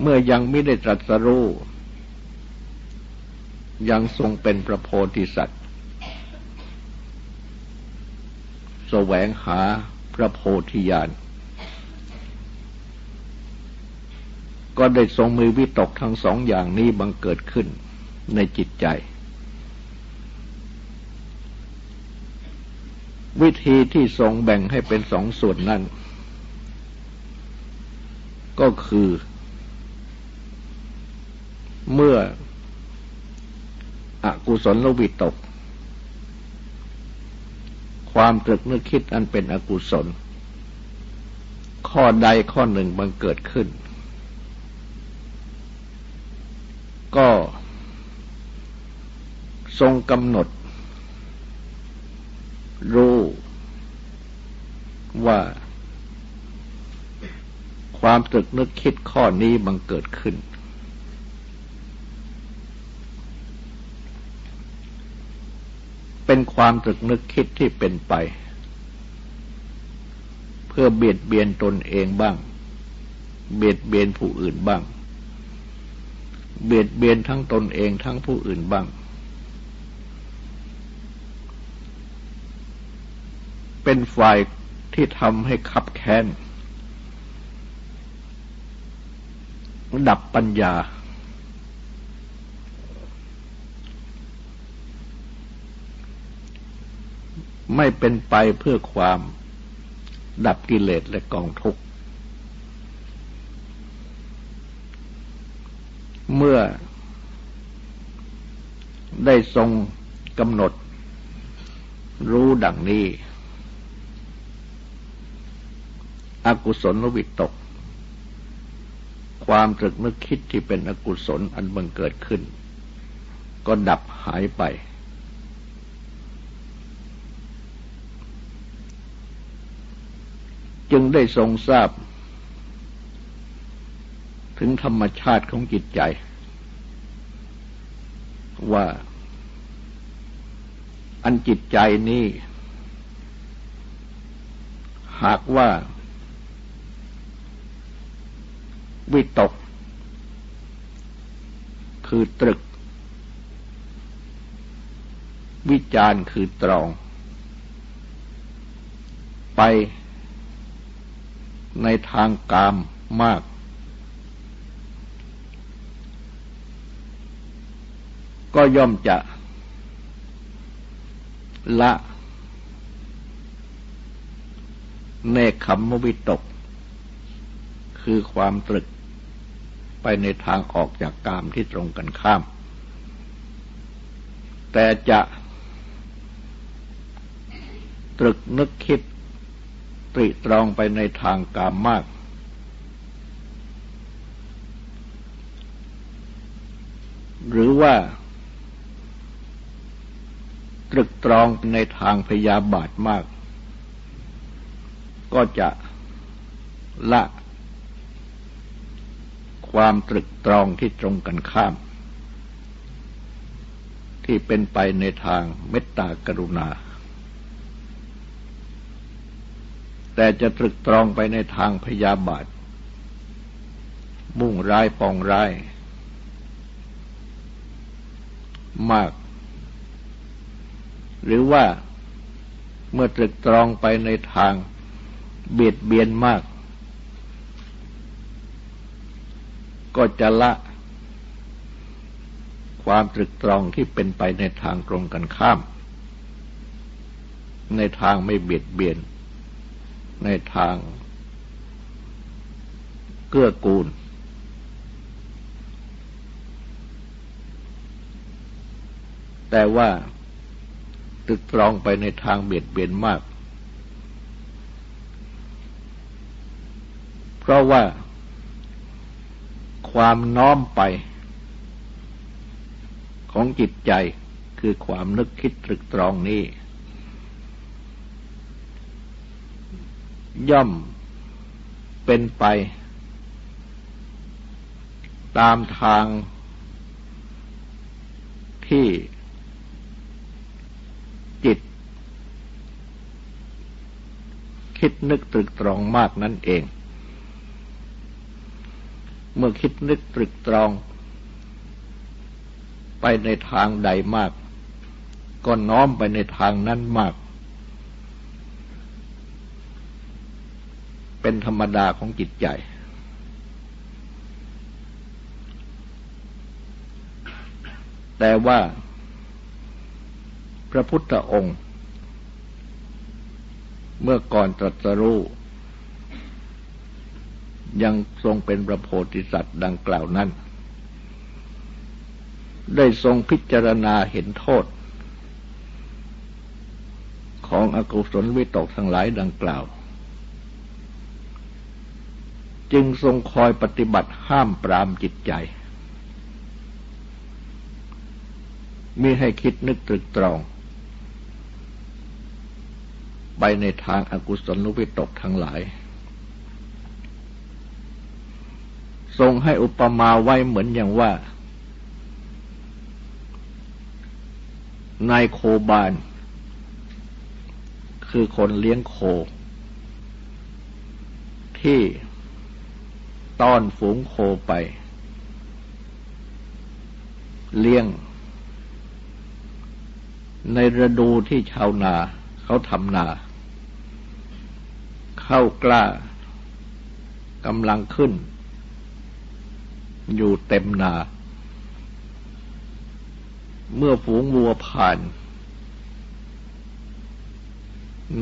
เมื่อยังไม่ได้ตรัสรู้ ยังทรงเป็นพระโพธิสัตว์ แสวงหาพระโพธิญาณ ก็ได้ทรงมีวิตกทั้งสองอย่างนี้บังเกิดขึ้นในจิตใจ วิธีที่ทรงแบ่งให้เป็นสองส่วนนั้น ก็คือ เมื่ออกุศลวิตก ความตรึกนึกคิดอันเป็นอกุศล ข้อใดข้อหนึ่งบังเกิดขึ้น ก็ทรงกำหนด รู้ว่า ความตรึกนึกคิดข้อนี้บังเกิดขึ้น เป็นความตรึกนึกคิดที่เป็นไป เพื่อเบียดเบียนตนเองบ้าง เบียดเบียนผู้อื่นบ้าง เบียดเบียนทั้งตนเองทั้งผู้อื่นบ้าง เป็นฝ่ายที่ทำให้ขับแค้นดับปัญญา ไม่เป็นไปเพื่อความดับกิเลสและกองทุกข์ เมื่อได้ทรงกำหนด รู้ดังนี้ อกุศลวิตก ความตรึกนึกคิดที่เป็นอกุศลอันบังเกิดขึ้น ก็ดับหายไป จึงได้ทรงทราบ ถึงธรรมชาติของจิตใจ ว่า อันจิตใจนี้ หากว่า วิตก คือตรึก วิจารคือตรอง ไป ในทางกามมาก ก็ย่อมจะละเนคขมวิตก คือความตรึกไปในทางออกจากกามที่ตรงกันข้าม แต่จะตรึกนึกคิด ริตรองไปในทางกามมาก หรือว่า ตรึกตรองในทางพยาบาทมาก ก็จะละ ความตรึกตรองที่ตรงกันข้าม ที่เป็นไปในทางเมตตากรุณา แต่จะตรึกตรองไปในทางพยาบาท มุ่งร้ายปองร้าย มาก หรือว่าเมื่อตรึกตรองไปในทางเบียดเบียนมาก ก็จะละความตรึกตรองที่เป็นไปในทางตรงกันข้าม ในทางไม่เบียดเบียน ในทางเกื้อกูล แต่ว่าตึกตรองไปในทางเบียดเบียนมาก เพราะว่าความน้อมไป ของจิตใจคือความนึกคิดตรึกตรองนี้ ย่อมเป็นไป ตามทางที่จิต คิดนึกตรึกตรองมากนั่นเอง เมื่อคิดนึกตรึกตรอง ไปในทางใดมาก ก็น้อมไปในทางนั้นมาก เป็นธรรมดาของจิตใจ แต่ว่าพระพุทธองค์ เมื่อก่อนตรัสรู้ยังทรงเป็นพระโพธิสัตว์ดังกล่าวนั้น ได้ทรงพิจารณาเห็นโทษ ของอกุศลวิตกทั้งหลายดังกล่าว จึงทรงคอยปฏิบัติห้ามปรามจิตใจมิให้คิดนึกตรึกตรอง ไปในทางอากุศลุวิตกทั้งหลาย ทรงให้อุปมาไว้เหมือนอย่างว่า นายโคบาน คือคนเลี้ยงโค ที่ ต้อนฝูงโคไป เลี้ยง ในฤดูที่ชาวนาเขาทำนา เข้ากล้ากำลังขึ้น อยู่เต็มนา เมื่อฝูงวัวผ่าน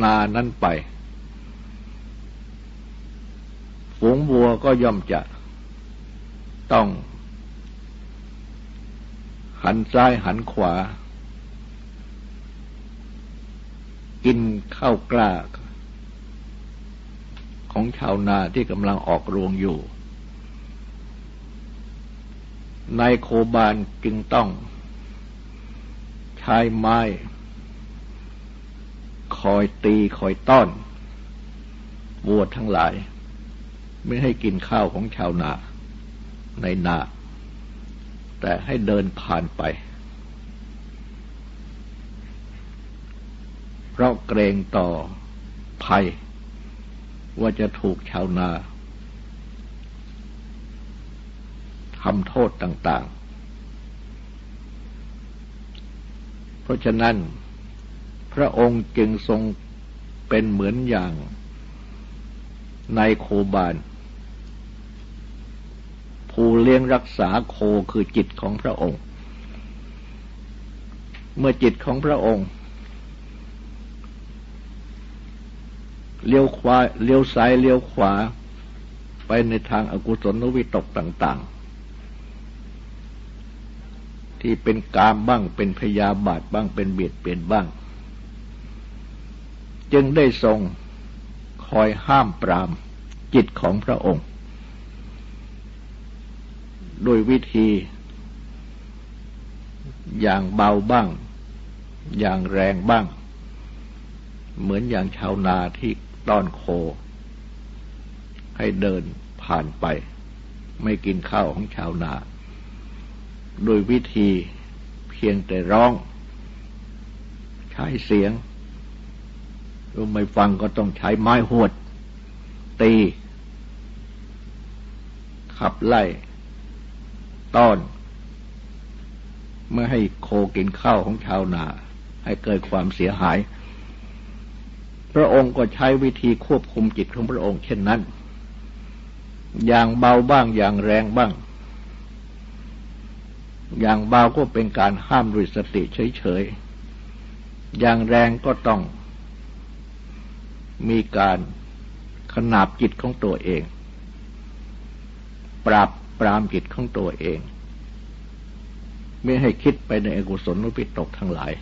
นานั้นไป ฝูงวัวก็ย่อมจะต้อง หันซ้ายหันขวา กินข้าวกล้า ของชาวนาที่กำลังออกรวงอยู่นายโคบานจึงต้อง ใช้ไม้ คอยตีคอยต้อนวัวทั้งหลาย ไม่ให้กินข้าวของชาวนาในนา แต่ให้เดินผ่านไป เพราะเกรงต่อภัย ว่าจะถูกชาวนาทำโทษต่าง ๆ เพราะฉะนั้น พระองค์จึงทรงเป็นเหมือนอย่างในโคบาน ผูเลี้ยงรักษาโคคือจิตของพระองค์ เมื่อจิตของพระองค์เลี้ยวขวาเลี้ยวซ้ายเลี้ยวขวา ไปในทางอากุศลวิตกต่าง ๆ ที่เป็นกามบ้างเป็นพยาบาทบ้างเป็นเบียดเบียนบ้าง จึงได้ทรงคอยห้ามปรามจิตของพระองค์ โดยวิธี อย่างเบาบ้าง อย่างแรงบ้าง เหมือนอย่างชาวนาที่ต้อนโค ให้เดินผ่านไป ไม่กินข้าวของชาวนา โดยวิธีเพียงแต่ร้อง ใช้เสียงถ้าไม่ฟังก็ต้องใช้ไม้หวด ตี ขับไล่ ต้อน เมื่อให้โคกินข้าวของชาวนา ให้เกิดความเสียหาย พระองค์ก็ใช้วิธีควบคุมจิตของพระองค์เช่นนั้น อย่างเบาบ้างอย่างแรงบ้าง อย่างเบาก็เป็นการห้ามด้วยสติเฉยๆ อย่างแรงก็ต้องมีการขนาบจิตของตัวเอง ปราบ ปรามจิตของตัวเอง ไม่ให้คิดไปในอกุศลนุปิตกทั้งหลาย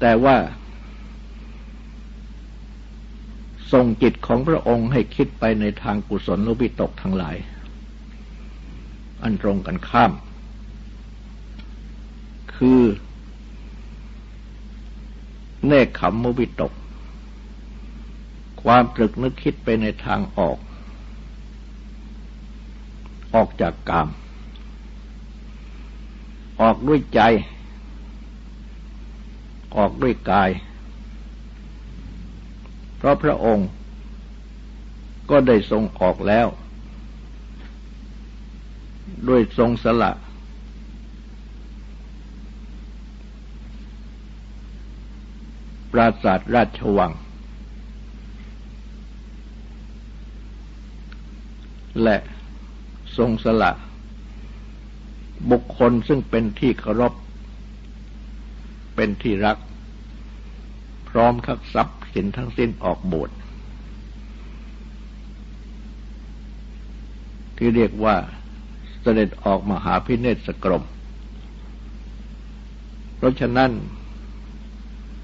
แต่ว่าส่งจิตของพระองค์ให้คิดไปในทางกุศลนุปิตกทั้งหลาย อันตรงกันข้าม คือเนคขมมุบิตก ความตรึกนึกคิดไปในทางออก ออกจากกาม ออกด้วยใจ ออกด้วยกาย เพราะพระองค์ ก็ได้ทรงออกแล้ว ด้วยทรงสละ ปราสาทราชวังและ ทรงสละ บุคคลซึ่งเป็นที่เคารพ เป็นที่รัก พร้อมคักทรัพย์สินทั้งสิ้นออกบวชที่เรียกว่าเสด็จออกมหาพิเนศกรม เพราะฉะนั้น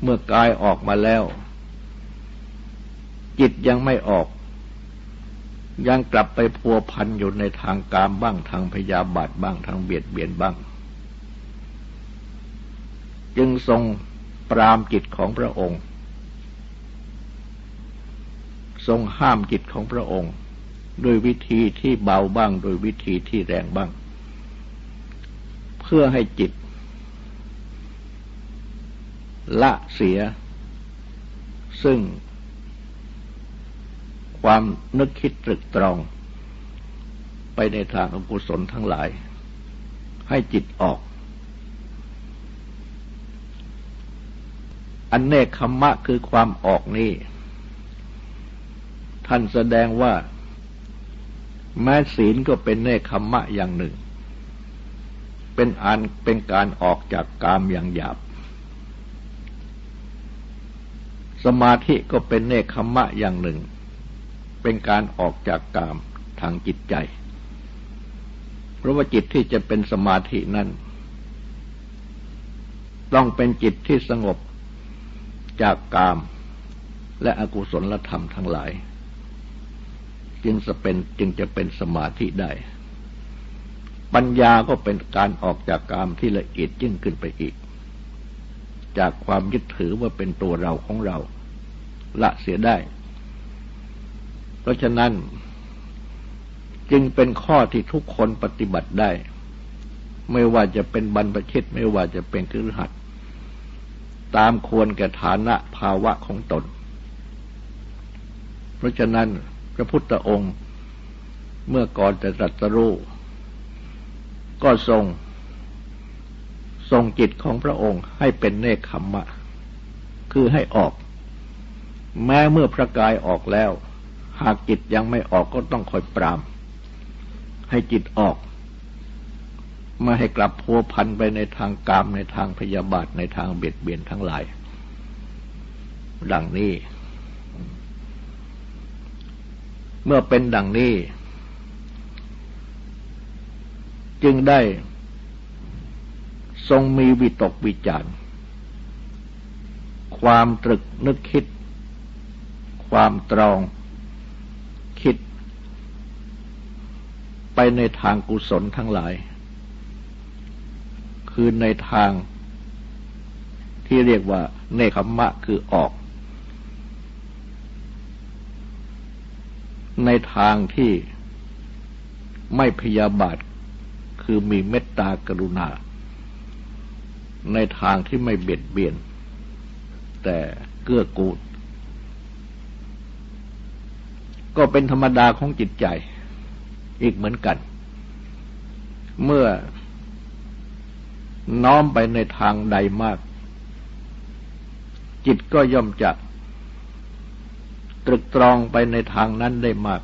เมื่อกายออกมาแล้ว จิตยังไม่ออก ยังกลับไปพัวพันอยู่ในทางกามบ้างทางพยาบาทบ้างทางเบียดเบียนบ้าง จึงทรงปรามจิตของพระองค์ ทรงห้ามจิตของพระองค์โดยวิธีที่เบาบ้างโดยวิธีที่แรงบ้าง เพื่อให้จิต ละเสีย ซึ่ง ความนึกคิดตรึกตรอง ไปในทางอกุศลทั้งหลาย ให้จิตออก อันเนคขมะคือความออกนี้ ท่านแสดงว่า แม้ศีลก็เป็นเนคขมะอย่างหนึ่ง เป็นอันเป็นการออกจากกามอย่างหยาบสมาธิก็เป็นเนคขมะอย่างหนึ่ง เป็นการออกจากกามทางจิตใจ เพราะว่าจิตที่จะเป็นสมาธินั้นต้องเป็นจิตที่สงบจากกามและอกุศลธรรมทั้งหลาย จึงจะเป็นจึงจะเป็นสมาธิได้ ปัญญาก็เป็นการออกจากกามที่ละเอียดยิ่งขึ้นไปอีก จากความยึดถือว่าเป็นตัวเราของเรา ละเสียได้ เพราะฉะนั้น จึงเป็นข้อที่ทุกคนปฏิบัติได้ ไม่ว่าจะเป็นบรรพชิตไม่ว่าจะเป็นครือหัดตามควรแก่ฐานะภาวะของตน เพราะฉะนั้นพระพุทธองค์เมื่อก่อนจะตรัสรู้ก็ทรง ทรงจิตของพระองค์ให้เป็นเนคขมมะ คือให้ออก แม้เมื่อพระกายออกแล้ว หากจิตยังไม่ออกก็ต้องคอยปราม ให้จิตออกไมาให้กลับพัวพันไปในทางกามในทางพยาบาทในทางเบียดเบียนทั้งหลาย ดังนี้ เมื่อเป็นดังนี้ จึงได้ทรงมีวิตกวิจารความตรึกนึกคิด ความตรองคิด ไปในทางกุศลทั้งหลาย คือในทางที่เรียกว่า เนคขมะคือออก ในทางที่ไม่พยาบาท คือมีเมตตากรุณา ในทางที่ไม่เบียดเบียน แต่เกื้อกูลก็เป็นธรรมดาของจิตใจ อีกเหมือนกัน เมื่อน้อมไปในทางใดมาก จิตก็ย่อมจะตรึกตรองไปในทางนั้นได้มาก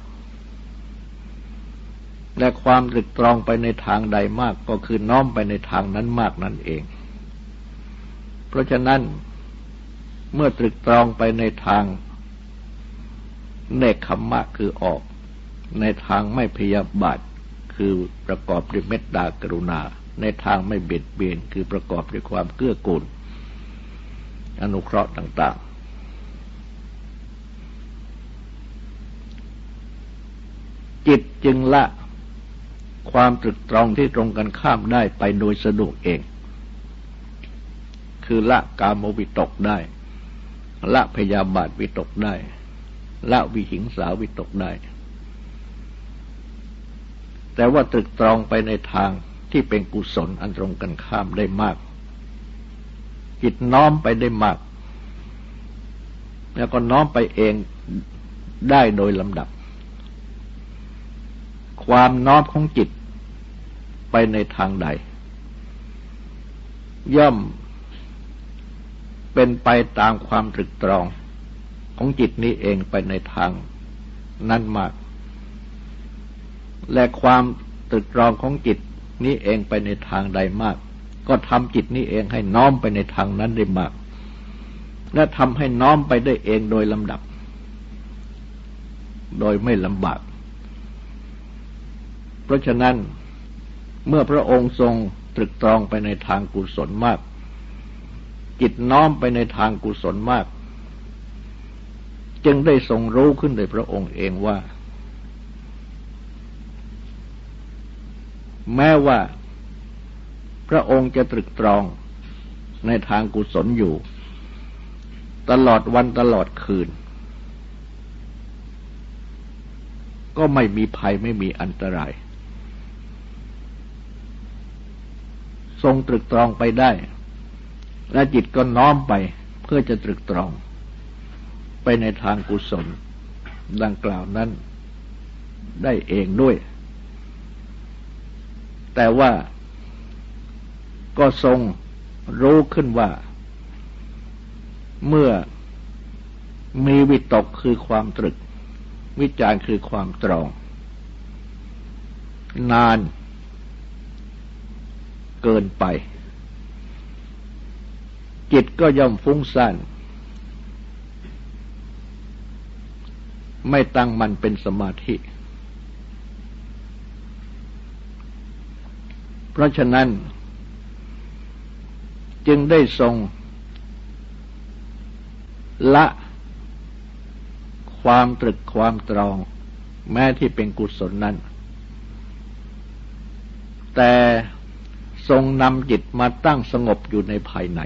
และความตรึกตรองไปในทางใดมาก ก็คือน้อมไปในทางนั้นมากนั่นเอง เพราะฉะนั้นเมื่อตรึกตรองไปในทางเนคขมมะคือออก ในทางไม่พยาบาท คือประกอบด้วยเมตตากรุณา ในทางไม่เบียดเบียนคือประกอบด้วยความเกื้อกูล อนุเคราะห์ต่างๆ จิตจึงละความตรึกตรองที่ตรงกันข้ามได้ไปโดยสะดวกเอง คือละกามวิตกได้ ละพยาบาทวิตกได้ ละวิหิงสาวิตกได้ แต่ว่าตรึกตรองไปในทางที่เป็นกุศลอันตรงกันข้ามได้มากจิตน้อมไปได้มาก แล้วก็น้อมไปเองได้โดยลำดับ ความน้อมของจิตไปในทางใด ย่อมเป็นไปตามความตรึกตรองของจิตนี้เองไปในทางนั้นมาก และความตรึกตรองของจิตนี้เองไปในทางใดมาก ก็ทำจิตนี้เองให้น้อมไปในทางนั้นได้มาก และทำให้น้อมไปได้เองโดยลำดับ โดยไม่ลำบาก เพราะฉะนั้นเมื่อพระองค์ทรงตรึกตรองไปในทางกุศลมาก จิตน้อมไปในทางกุศลมาก จึงได้ทรงรู้ขึ้นโดยพระองค์เองว่า แม้ว่าพระองค์จะตรึกตรองในทางกุศลอยู่ ตลอดวันตลอดคืน ก็ไม่มีภัยไม่มีอันตราย ทรงตรึกตรองไปได้ และจิตก็น้อมไปเพื่อจะตรึกตรอง ไปในทางกุศล ดังกล่าวนั้นได้เองด้วย แต่ว่าก็ทรงรู้ขึ้นว่า เมื่อมีวิตกคือความตรึก วิจารคือความตรอง นานเกินไป จิตก็ย่อมฟุ้งซ่านไม่ตั้งมันเป็นสมาธิ เพราะฉะนั้น จึงได้ทรงละความตรึกความตรอง แม้ที่เป็นกุศลนั้น แต่ทรงนำจิตมาตั้งสงบอยู่ในภายใน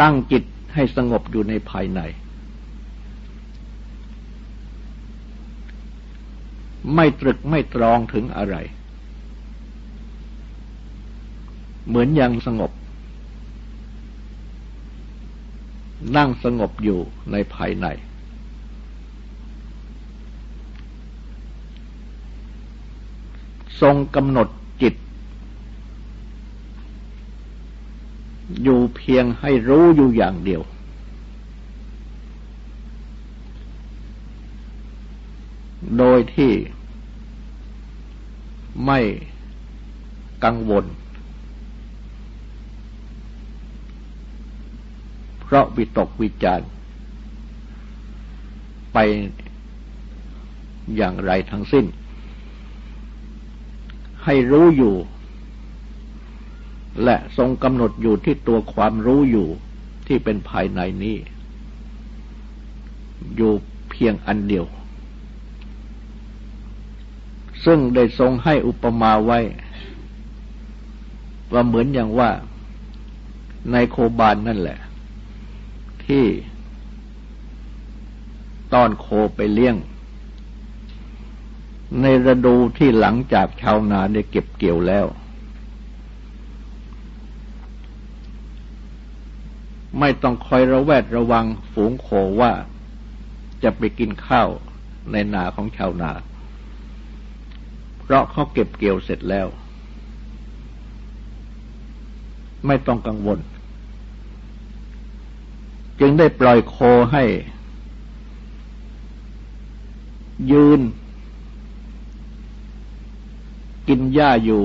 ตั้งจิตให้สงบอยู่ในภายใน ไม่ตรึกไม่ตรองถึงอะไร เหมือนยังสงบ นั่งสงบอยู่ในภายใน ทรงกำหนดจิต อยู่เพียงให้รู้อยู่อย่างเดียว โดยที่ไม่กังวล เพราะวิตกวิจารไปอย่างไรทั้งสิ้น ให้รู้อยู่ และทรงกำหนดอยู่ที่ตัวความรู้อยู่ที่เป็นภายในนี้ อยู่เพียงอันเดียว ซึ่งได้ทรงให้อุปมาไว้ ว่าเหมือนอย่างว่าในโคบานนั่นแหละ ที่ตอนโคไปเลี้ยง ในฤดูที่หลังจากชาวนาได้เก็บเกี่ยวแล้ว ไม่ต้องคอยระแวดระวังฝูงโคว่าจะไปกินข้าวในนาของชาวนา เพราะเขาเก็บเกี่ยวเสร็จแล้ว ไม่ต้องกังวล จึงได้ปล่อยโคให้ ยืน กินหญ้าอยู่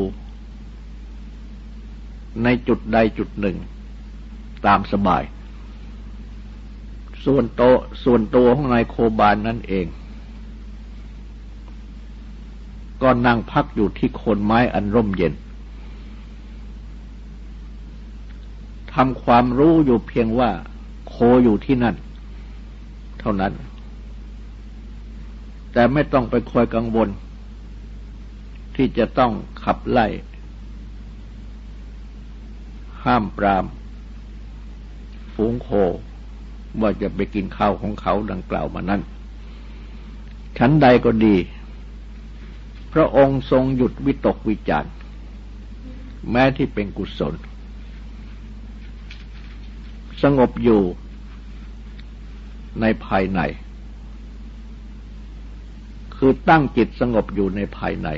ในจุดใดจุดหนึ่ง ตามสบาย ส่วนโตส่วนตัวของนายโคบานนั่นเอง ก็นั่งพักอยู่ที่โคนไม้อันร่มเย็นทำความรู้อยู่เพียงว่าโคอยู่ที่นั่น เท่านั้น แต่ไม่ต้องไปคอยกังวล ที่จะต้องขับไล่ ห้ามปราม ฝูงโค ว่าจะไปกินข้าวของเขาดังกล่าวมานั้น ชั้นใดก็ดี พระองค์ทรงหยุดวิตกวิจารแม้ที่เป็นกุศล สงบอยู่ในภายในคคือตั้งจิตสงบอยู่ในภายใน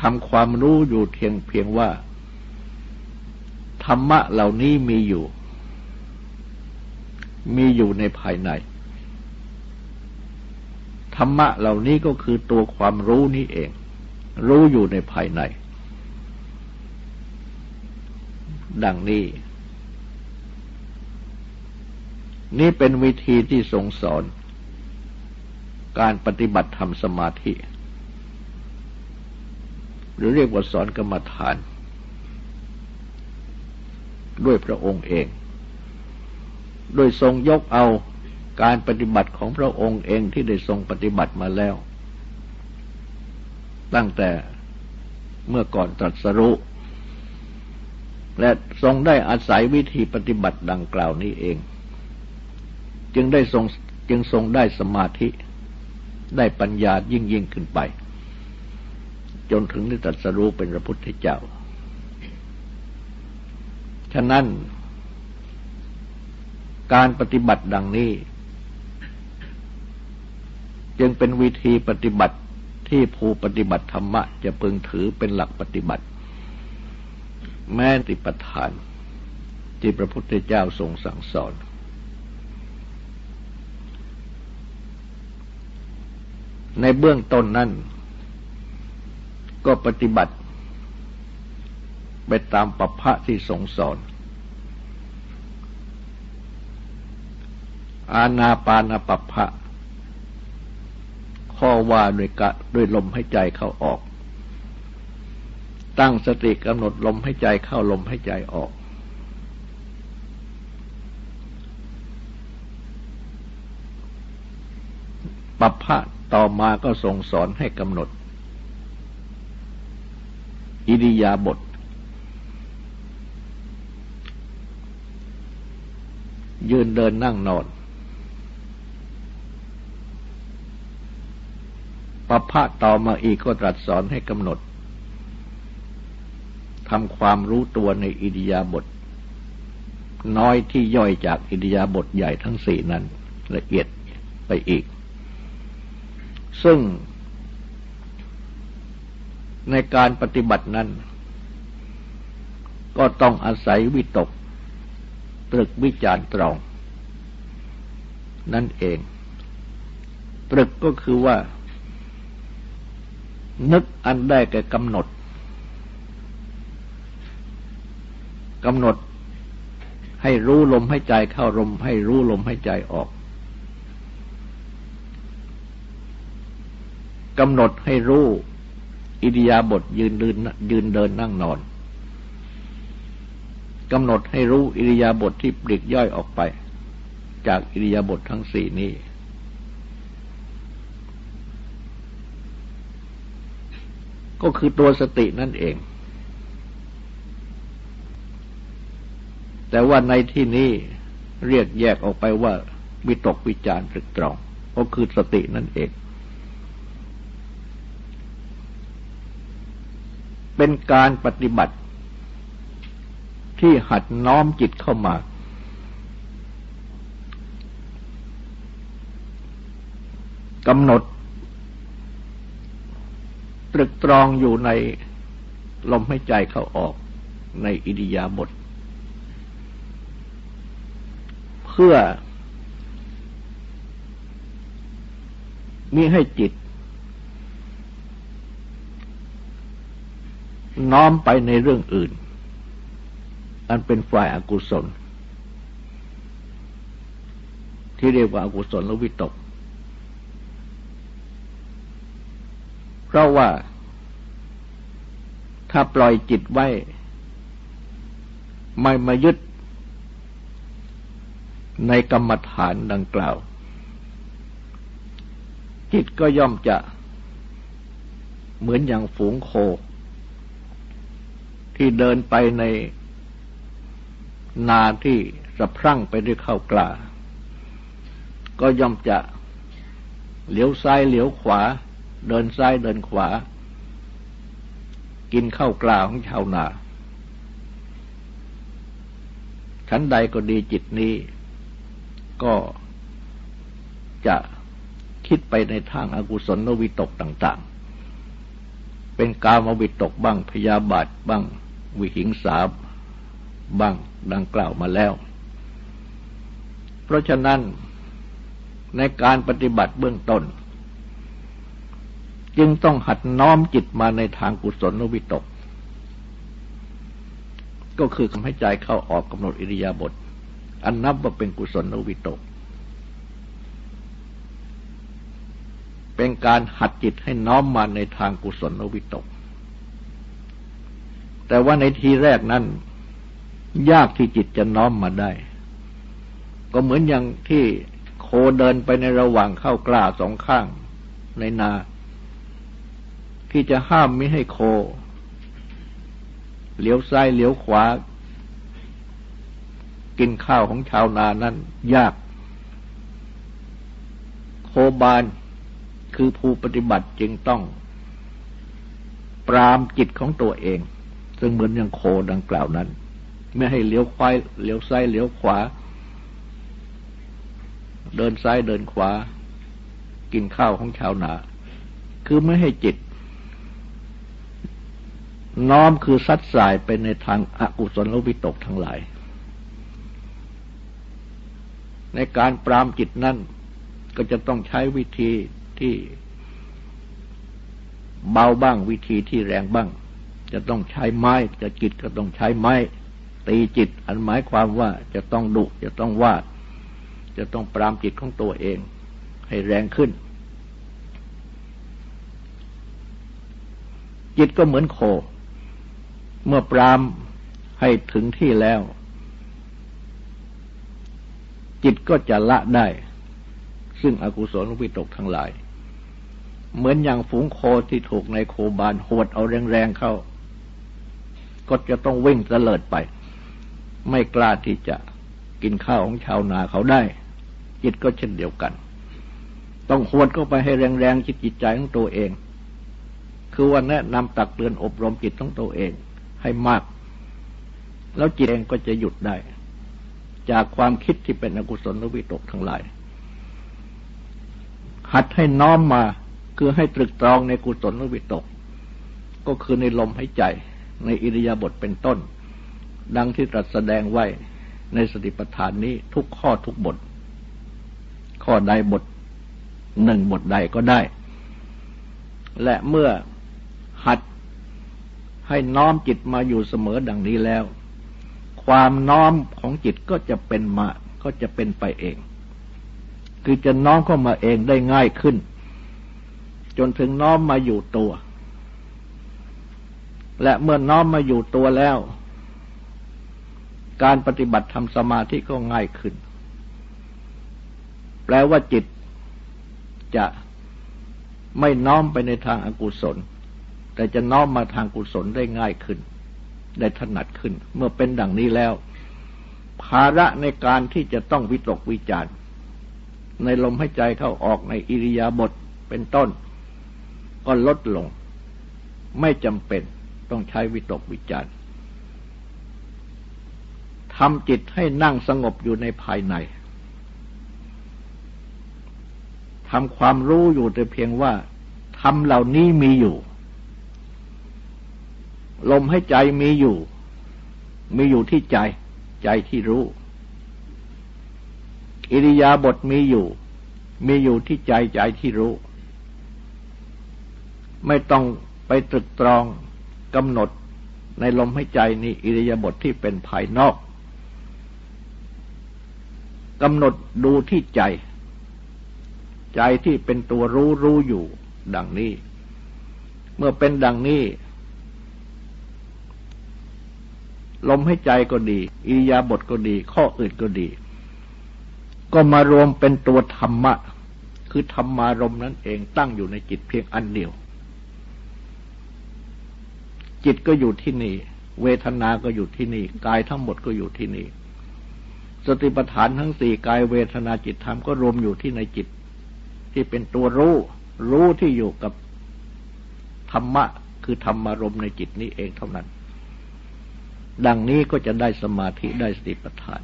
ทำความรู้อยู่เพียงเพียงว่า ธรรมะเหล่านี้มีอยู่ มีอยู่ในภายใน ธรรมะเหล่านี้ก็คือตัวความรู้นี้เอง รู้อยู่ในภายใน ดังนี้ นี่เป็นวิธีที่ทรงสอน การปฏิบัติธรรมสมาธิ หรือเรียกว่าสอนกรรมฐาน ด้วยพระองค์เอง โดยทรงยกเอา การปฏิบัติของพระองค์เองที่ได้ทรงปฏิบัติมาแล้ว ตั้งแต่เมื่อก่อนตรัสรู้และทรงได้อาศัยวิธีปฏิบัติดังกล่าวนี้เอง จึงได้ทรงจึงทรงได้สมาธิ ได้ปัญญายิ่งยิ่งขึ้นไป จนถึงได้ตรัสรู้เป็นพระพุทธเจ้า ฉะนั้น การปฏิบัติดังนี้ จึงเป็นวิธีปฏิบัติที่ผู้ปฏิบัติธรรมะจะพึงถือเป็นหลักปฏิบัติ แม้ติปทาน ที่พระพุทธเจ้าทรงสั่งสอน ในเบื้องต้นนั้นก็ปฏิบัติ ไปตามปัพพะที่ทรงสอน อาณาปานปัพพะ ข้อว่าด้วยกะด้วยลมให้ใจเข้าออก ตั้งสติกำหนดลมให้ใจเข้าลมให้ใจออก ปัพพะต่อมาก็ทรงสอนให้กำหนด อิริยาบถยืนเดินนั่งนอน ปพะต่อมาอีกก็ตรัสสอนให้กำหนดทำความรู้ตัวในอิริยาบถน้อยที่ย่อยจากอิริยาบถใหญ่ทั้งสี่นั้น ละเอียดไปอีก ซึ่ง ในการปฏิบัตินั้น ก็ต้องอาศัยวิตก ตรึกวิจารตรอง นั่นเอง ตรึกก็คือว่า นึกอันได้แก่กำหนดกำหนดให้รู้ลมให้ใจเข้าลมให้รู้ลมให้ใจออกกำหนดให้รู้อิริยาบถยืนเดินยืนเดินนั่งนอนกำหนดให้รู้อิริยาบถทที่ปลีกย่อยออกไป จากอิริยาบถททั้งสี่นี้ ก็คือตัวสตินั่นเอง แต่ว่าในที่นี้เรียกแยกออกไปว่า วิตกวิจารตรึกตรอง ก็คือสตินั่นเอง เป็นการปฏิบัติ ที่หัดน้อมจิตเข้ามากำหนด ตรึกตรองอยู่ในลมให้ใจเข้าออกในอิริยาบถเพื่อมีให้จิต น้อมไปในเรื่องอื่น อันเป็นฝ่ายอากุศล ที่เรียกว่าอากุศลและวิตก เพ ราะว่า ถ้าปล่อยจิตไว้ ไม่มายึด ในกรรมฐานดังกล่าว จิตก็ย่อมจะเหมือนอย่างฝูงโค ที่เดินไปในนาที่สะพรั่งไปด้วยข้าวกล้า ก็ย่อมจะเหลียวซ้ายเหลียวขวา เดินซ้ายเดินขวา กินข้าวกล้าของชาวนาชั้นใดก็ดีจิตนี้ ก็จะคิดไปในทางอากุศลนวิตกต่าง ๆ เป็นกามวิตกบ้างพยาบาทบ้าง วิหิงสาบ้างดังกล่าวมาแล้ว เพราะฉะนั้นในการปฏิบัติเบื้องต้น จึงต้องหัดน้อมจิตมาในทางกุศลนวิตก ก็คือทำให้ใจเข้าออกกำหนดอิริยาบถอันนับว่าเป็นกุศลนวิตก เป็นการหัดจิตให้น้อมมาในทางกุศลนวิตก แต่ว่าในทีแรกนั้น ยากที่จิตจะน้อมมาได้ ก็เหมือนอย่างที่โคเดินไปในระหว่างเข้ากล้าสองข้างในนา ที่จะห้ามไม่ให้โคเลี้ยวซ้ายเลี้ยวขวา กินข้าวของชาวนานั้น ยาก โคบานคือผู้ปฏิบัติจึงต้อง ปรามจิตของตัวเอง ซึ่งเหมือนอย่างโคดังกล่าวนั้น ไม่ให้เลี้ยวควายเลี้ยวซ้ายเลี้ยวขวา เดินซ้ายเดินขวา กินข้าวของชาวนา คือไม่ให้จิต น้อมคือซัดสายไปในทางอากุศลวิตกทั้งหลาย ในการปรามจิตนั่นก็จะต้องใช้วิธีที่เบาบ้างวิธีที่แรงบ้าง จะต้องใช้ไม้จะจิตก็ต้องใช้ไม้ ตีจิต อันหมายความว่าจะต้องดุจะต้องว่า จะต้องปรามจิตของตัวเอง ให้แรงขึ้น จิตก็เหมือนโค เมื่อปรามให้ถึงที่แล้ว จิตก็จะละได้ ซึ่งอกุศลวิตกทั้งหลาย เหมือนอย่างฝูงโคที่ถูกในโคบานหดเอาแรงๆเข้า ก็จะต้องวิ่งเตลิดไป ไม่กล้าที่จะกินข้าวของชาวนาเขาได้ จิตก็เช่นเดียวกัน ต้องหวดเข้าไปให้แรงๆจิตจิตใจของตัวเอง คือว่าแนะนำตักเตือนอบรมจิตของตัวเอง ให้มาก แล้วจิตเองก็จะหยุดได้ จากความคิดที่เป็นอกุศลวิตกทั้งหลาย หัดให้น้อมมาคือให้ตรึกตรองในกุศลวิตก ก็คือในลมหายใจ ในอิริยาบถเป็นต้น ดังที่ตรัสแสดงไว้ในสติปัฏฐานนี้ทุกข้อทุกบท ข้อใดบทหนึ่งบทใดก็ได้ และเมื่อหัด ให้น้อมจิตมาอยู่เสมอดังนี้แล้ว ความน้อมของจิตก็จะเป็นมาก็จะเป็นไปเอง คือจะน้อมเข้ามาเองได้ง่ายขึ้น จนถึงน้อมมาอยู่ตัว และเมื่อน้อมมาอยู่ตัวแล้ว การปฏิบัติทำสมาธิก็ง่ายขึ้น แปลว่าจิตจะไม่น้อมไปในทางอากุศล แต่จะน้อมมาทางกุศลได้ง่ายขึ้น ได้ถนัดขึ้น เมื่อเป็นดังนี้แล้ว ภาระในการที่จะต้องวิตกวิจาร์ในลมหายใจเข้าออกในอิริยาบถเป็นต้น ก็ลดลง ไม่จำเป็นต้องใช้วิตกวิจาร์ทำจิตให้นั่งสงบอยู่ในภายในทำความรู้อยู่แต่เพียงว่าทำเหล่านี้มีอยู่ ลมให้ใจมีอยู่ มีอยู่ที่ใจ ใจที่รู้ อิริยาบถมีอยู่ มีอยู่ที่ใจใจที่รู้ ไม่ต้องไปตรึกตรองกำหนดในลมให้ใจนี้อิริยาบถทที่เป็นภายนอกกำหนดดูที่ใจ ใจที่เป็นตัวรู้รู้อยู่ ดังนี้ เมื่อเป็นดังนี้ ลมให้ใจก็ดี อิยาบทก็ดี ข้ออื่นก็ดี ก็มารวมเป็นตัวธรรมะ คือธรรมารมนั้นเองตั้งอยู่ในจิตเพียงอันเดียว จิตก็อยู่ที่นี่ เวทนา ก็อยู่ที่นี่ กายทั้งหมดก็อยู่ที่นี่ สติปัฏฐานทั้งสี่กายเวทนาจิตธรรมก็รวมอยู่ที่ในจิต ที่เป็นตัวรู้ รู้ที่อยู่กับธรรมะคือธรรมารมในจิตนี้เองเท่านั้น ดังนี้ก็จะได้สมาธิได้สติปัฏฐาน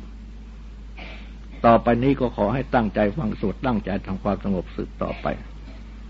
ต่อไปนี้ก็ขอให้ตั้งใจฟังสวดตั้งใจทำความสงบสืบต่อไป